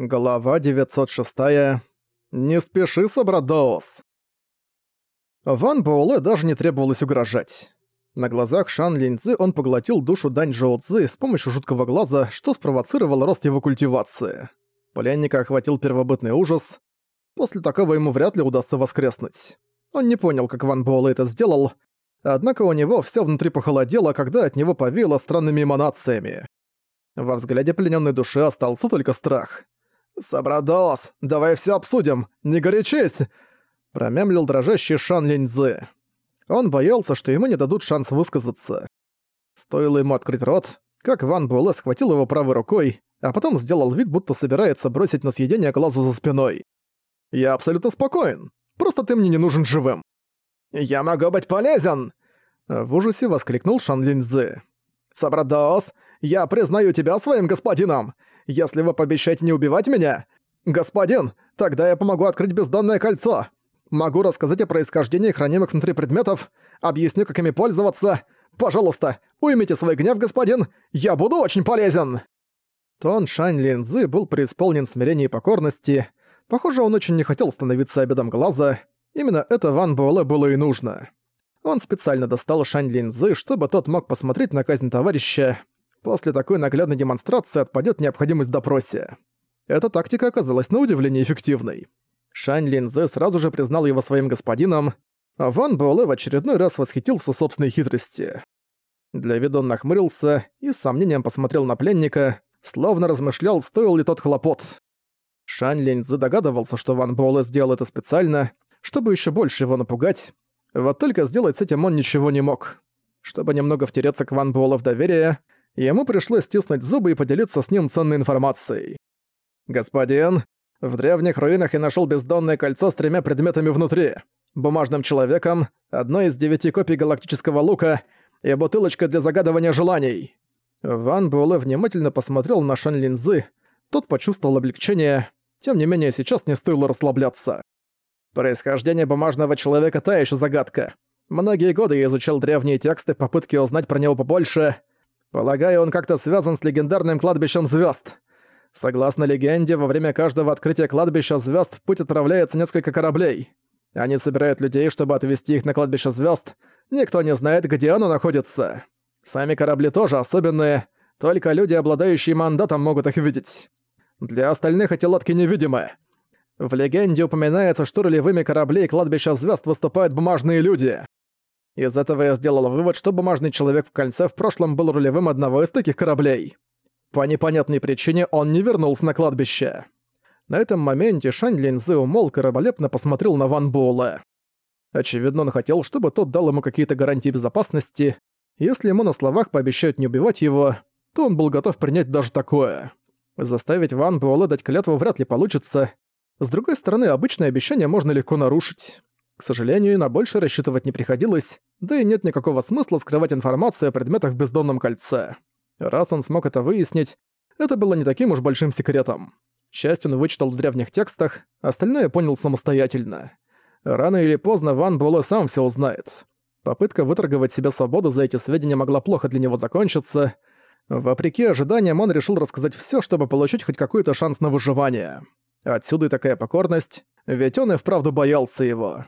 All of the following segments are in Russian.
Глава 906. Не спеши, Сабрадоус. Ван Буэлэ даже не требовалось угрожать. На глазах Шан Линьцзы он поглотил душу Дань Джоу Цзы с помощью жуткого глаза, что спровоцировало рост его культивации. Пленника охватил первобытный ужас. После такого ему вряд ли удастся воскреснуть. Он не понял, как Ван Буэлэ это сделал, однако у него всё внутри похолодело, когда от него повеяло странными эманациями. Во взгляде пленённой души остался только страх — «Собрадос, давай все обсудим, не горячись!» Промямлил дрожащий Шан Линьзы. Он боялся, что ему не дадут шанс высказаться. Стоило ему открыть рот, как Ван Буэлэ схватил его правой рукой, а потом сделал вид, будто собирается бросить на съедение глазу за спиной. «Я абсолютно спокоен. Просто ты мне не нужен живым». «Я могу быть полезен!» В ужасе воскликнул Шан Линьзы. «Собрадос, я признаю тебя своим господином! Если вы пообещаете не убивать меня... Господин, тогда я помогу открыть бездонное кольцо. Могу рассказать о происхождении хранимых внутри предметов, объясню, как ими пользоваться. Пожалуйста, уймите свой гнев, господин, я буду очень полезен!» Тон Шань Линзы был преисполнен смирения и покорности. Похоже, он очень не хотел становиться обедом глаза. Именно это Ван Буэлэ было и нужно. Он специально достал Шань Линзы, чтобы тот мог посмотреть на казнь товарища. После такой наглядной демонстрации отпадет необходимость допросе. Эта тактика оказалась на удивление эффективной. Шань Линзе сразу же признал его своим господином, а Ван Буэлэ в очередной раз восхитился собственной хитрости. Для вида он нахмурился и с сомнением посмотрел на пленника, словно размышлял, стоил ли тот хлопот. Шань Линзе догадывался, что Ван Буэлэ сделал это специально, чтобы еще больше его напугать, вот только сделать с этим он ничего не мог. Чтобы немного втереться к Ван Буэлэ в доверие, ему пришлось стиснуть зубы и поделиться с ним ценной информацией. «Господин, в древних руинах я нашел бездонное кольцо с тремя предметами внутри. Бумажным человеком, одной из девяти копий галактического лука и бутылочкой для загадывания желаний». Ван Буэлэ внимательно посмотрел на Шан Линзы, тот почувствовал облегчение, тем не менее сейчас не стоило расслабляться. Происхождение бумажного человека та еще загадка. Многие годы я изучал древние тексты в попытке узнать про него побольше, Полагаю, он как-то связан с легендарным кладбищем звезд. Согласно легенде, во время каждого открытия кладбища звезд в путь отправляется несколько кораблей. Они собирают людей, чтобы отвезти их на кладбище звезд. Никто не знает, где оно находится. Сами корабли тоже особенные, только люди, обладающие мандатом, могут их видеть. Для остальных эти лодки невидимы. В легенде упоминается, что рулевыми кораблей кладбища звезд выступают бумажные люди. Из этого я сделал вывод, что бумажный человек в кольце в прошлом был рулевым одного из таких кораблей. По непонятной причине он не вернулся на кладбище. На этом моменте Шань Линзы умолк и раболепно посмотрел на Ван Буэлэ. Очевидно, он хотел, чтобы тот дал ему какие-то гарантии безопасности. Если ему на словах пообещают не убивать его, то он был готов принять даже такое. Заставить Ван Буэлэ дать клятву вряд ли получится. С другой стороны, обычное обещание можно легко нарушить. К сожалению, на больше рассчитывать не приходилось, да и нет никакого смысла скрывать информацию о предметах в бездонном кольце. Раз он смог это выяснить, это было не таким уж большим секретом. Часть он вычитал в древних текстах, остальное понял самостоятельно. Рано или поздно Ван Буэлэ сам все узнает. Попытка выторговать себе свободу за эти сведения могла плохо для него закончиться. Вопреки ожиданиям, он решил рассказать все, чтобы получить хоть какой-то шанс на выживание. Отсюда и такая покорность, ведь он и вправду боялся его.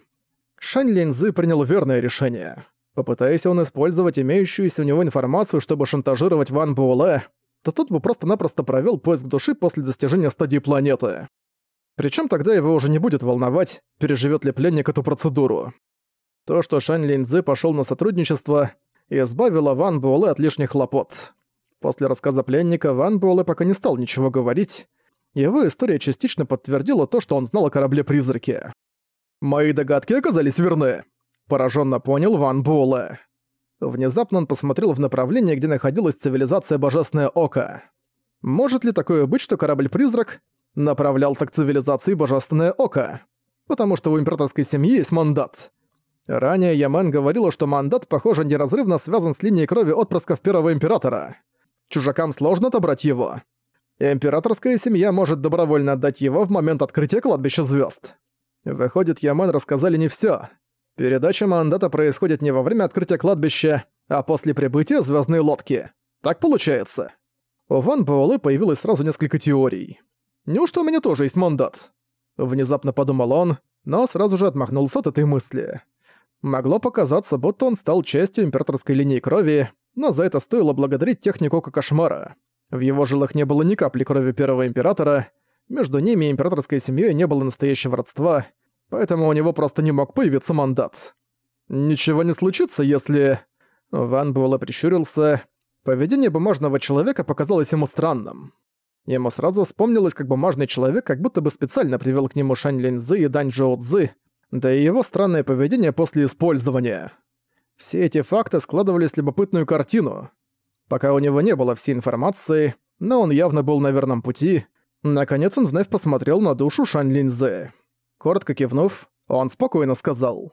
Шань Линзы принял верное решение. Попытаясь он использовать имеющуюся у него информацию, чтобы шантажировать Ван Буэлэ, то тот бы просто-напросто провёл поиск души после достижения стадии планеты. Причем тогда его уже не будет волновать, переживет ли пленник эту процедуру. То, что Шань Линзы пошел на сотрудничество, избавило Ван Буэлэ от лишних хлопот. После рассказа пленника Ван Буэлэ пока не стал ничего говорить. Его история частично подтвердила то, что он знал о корабле-призраке. Мои догадки оказались верны. Пораженно понял Ван Буэлэ. Внезапно он посмотрел в направлении, где находилась цивилизация Божественное Око. Может ли такое быть, что корабль-призрак направлялся к цивилизации Божественное Око? Потому что у императорской семьи есть мандат. Ранее Ямен говорила, что мандат, похоже, неразрывно связан с линией крови отпрысков первого императора. Чужакам сложно отобрать его. Императорская семья может добровольно отдать его в момент открытия кладбища звезд. Выходит, Яман рассказали не всё. Передача мандата происходит не во время открытия кладбища, а после прибытия звездной лодки. Так получается? У Ван Буэлэ появилось сразу несколько теорий. Неужто у меня тоже есть мандат? Внезапно подумал он, но сразу же отмахнулся от этой мысли. Могло показаться, будто он стал частью императорской линии крови, но за это стоило благодарить технику Кошмара. В его жилах не было ни капли крови первого императора, между ними и императорской семьей не было настоящего родства, поэтому у него просто не мог появиться мандат. Ничего не случится, если... Ван Буэлэ прищурился. Поведение бумажного человека показалось ему странным. Ему сразу вспомнилось, как бумажный человек как будто бы специально привел к нему Шань Линзы и Дань Джоу Цзы, да и его странное поведение после использования. Все эти факты складывались в любопытную картину. Пока у него не было всей информации, но он явно был на верном пути, наконец он вновь посмотрел на душу Шань Линзы. Коротко кивнув, он спокойно сказал.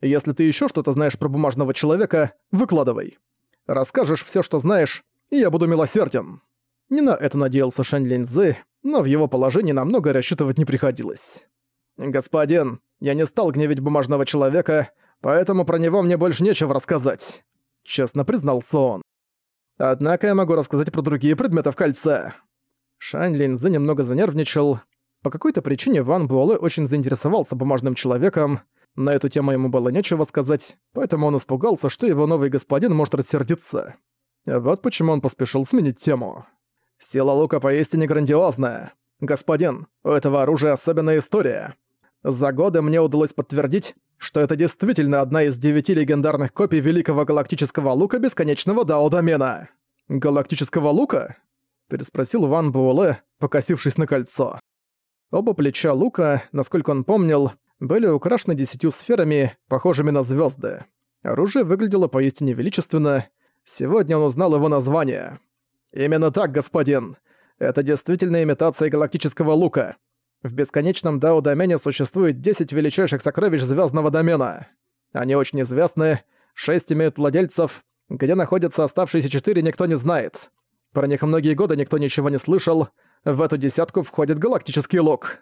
«Если ты еще что-то знаешь про бумажного человека, выкладывай. Расскажешь все, что знаешь, и я буду милосерден». Не на это надеялся Шань Линзы, но в его положении намного рассчитывать не приходилось. «Господин, я не стал гневить бумажного человека, поэтому про него мне больше нечего рассказать», — честно признался он. «Однако я могу рассказать про другие предметы в кольце». Шань Линзы немного занервничал. По какой-то причине Ван Буэлэ очень заинтересовался бумажным человеком. На эту тему ему было нечего сказать, поэтому он испугался, что его новый господин может рассердиться. Вот почему он поспешил сменить тему. Сила лука поистине грандиозная. Господин, у этого оружия особенная история. За годы мне удалось подтвердить, что это действительно одна из девяти легендарных копий великого галактического лука бесконечного Дао-домена. «Галактического лука?» – переспросил Ван Буэлэ, покосившись на кольцо. Оба плеча лука, насколько он помнил, были украшены десятью сферами, похожими на звезды. Оружие выглядело поистине величественно. Сегодня он узнал его название. «Именно так, господин. Это действительно имитация галактического лука. В бесконечном Дао-домене существует 10 величайших сокровищ звездного домена. Они очень известны, 6 имеют владельцев, где находятся оставшиеся 4 никто не знает. Про них многие годы никто ничего не слышал, в эту десятку входит галактический лук».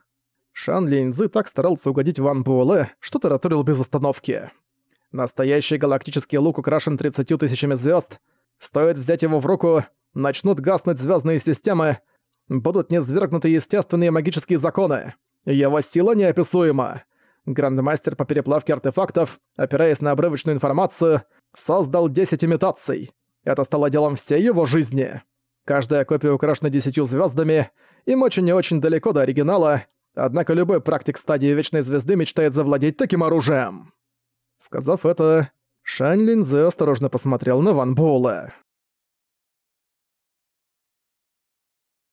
Шан Линьзы так старался угодить Ван Буэлэ, что тараторил без остановки. Настоящий галактический лук украшен 30 тысячами звезд. Стоит взять его в руку, начнут гаснуть звездные системы, будут низвергнуты естественные магические законы. Его сила неописуема. Грандмастер по переплавке артефактов, опираясь на обрывочную информацию, создал 10 имитаций. Это стало делом всей его жизни. Каждая копия украшена десятью звездами, им очень и очень далеко до оригинала, однако любой практик стадии Вечной Звезды мечтает завладеть таким оружием. Сказав это, Шань Линзе осторожно посмотрел на Ван Буэлэ.